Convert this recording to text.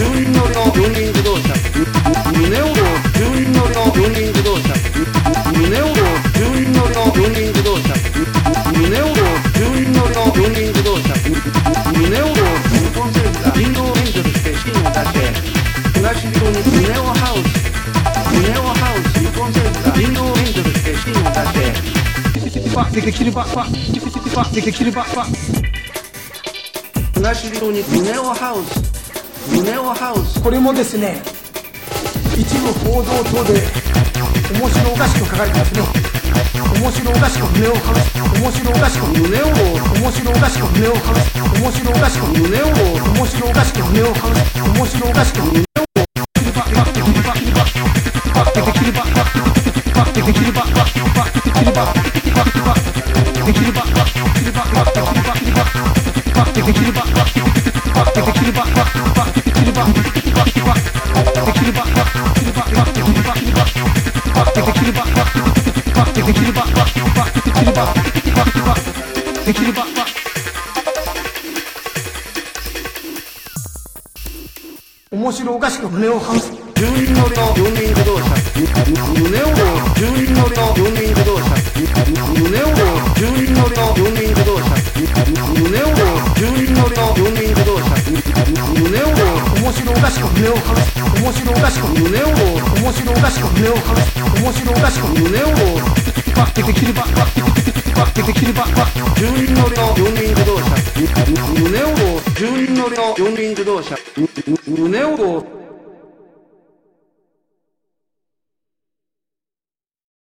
四輪乗りの四輪自動車。胸を四輪乗りの四輪自動車。東日本に胸をハウス胸をハウス日本政府が人道援助として資金を出してできればできれば東日本に胸をハウス胸をハウスこれもですね一部報道等で面白おかしく書かれてますね面白おかしく胸を張る面白おかしく胸を面白おかしく胸を張る面白おかしく胸を面白おかしく胸を張る面白おかしく胸面白おかしく胸を張る10人乗りの四輪自動車胸を10人乗りの四輪自動車胸を10人乗りの四輪自動車胸を10人乗りの四輪自動車胸を面白おかしく胸を張る面白おかしく胸を面白おかしく胸を張る面白おかしく胸をできればできれば10人乗りの四輪自動車胸を10人乗りの四輪自動車胸を